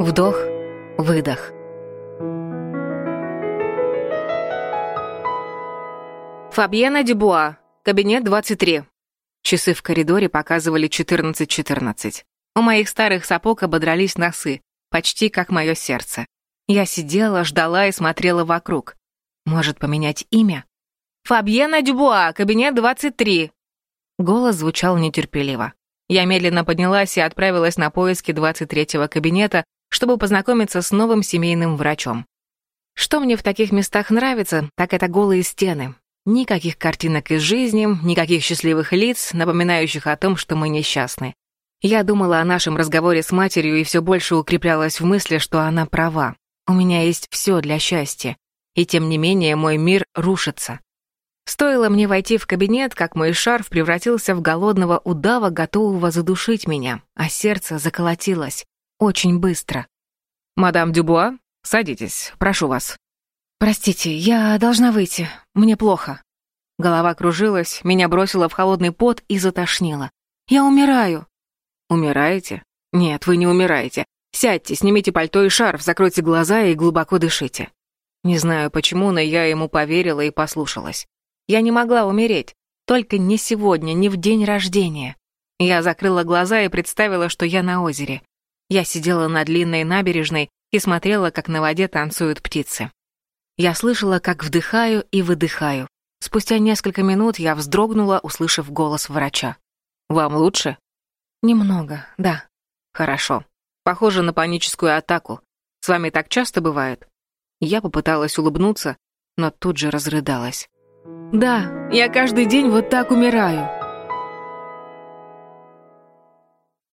Вдох, выдох. Фабьена Дюбуа, кабинет 23. Часы в коридоре показывали 14.14. У моих старых сапог ободрались носы, почти как мое сердце. Я сидела, ждала и смотрела вокруг. Может, поменять имя? «Фабьена Дюбуа, кабинет 23». Голос звучал нетерпеливо. Я медленно поднялась и отправилась на поиски 23-го кабинета, чтобы познакомиться с новым семейным врачом. Что мне в таких местах нравится, так это голые стены. Никаких картинок из жизни, никаких счастливых лиц, напоминающих о том, что мы несчастны. Я думала о нашем разговоре с матерью и все больше укреплялась в мысли, что она права. У меня есть все для счастья. И тем не менее мой мир рушится. Стоило мне войти в кабинет, как мой шарф превратился в голодного удава, готового задушить меня, а сердце заколотилось. Очень быстро. «Мадам Дюбуа, садитесь, прошу вас». «Простите, я должна выйти. Мне плохо». Голова кружилась, меня бросило в холодный пот и затошнило. «Я умираю». «Умираете? Нет, вы не умираете. Сядьте, снимите пальто и шарф, закройте глаза и глубоко дышите». Не знаю почему, но я ему поверила и послушалась. Я не могла умереть. Только не сегодня, не в день рождения. Я закрыла глаза и представила, что я на озере. Я сидела на длинной набережной и смотрела, как на воде танцуют птицы. Я слышала, как вдыхаю и выдыхаю. Спустя несколько минут я вздрогнула, услышав голос врача. «Вам лучше?» «Немного, да». «Хорошо. Похоже на паническую атаку. С вами так часто бывает?» Я попыталась улыбнуться, но тут же разрыдалась. Да, я каждый день вот так умираю.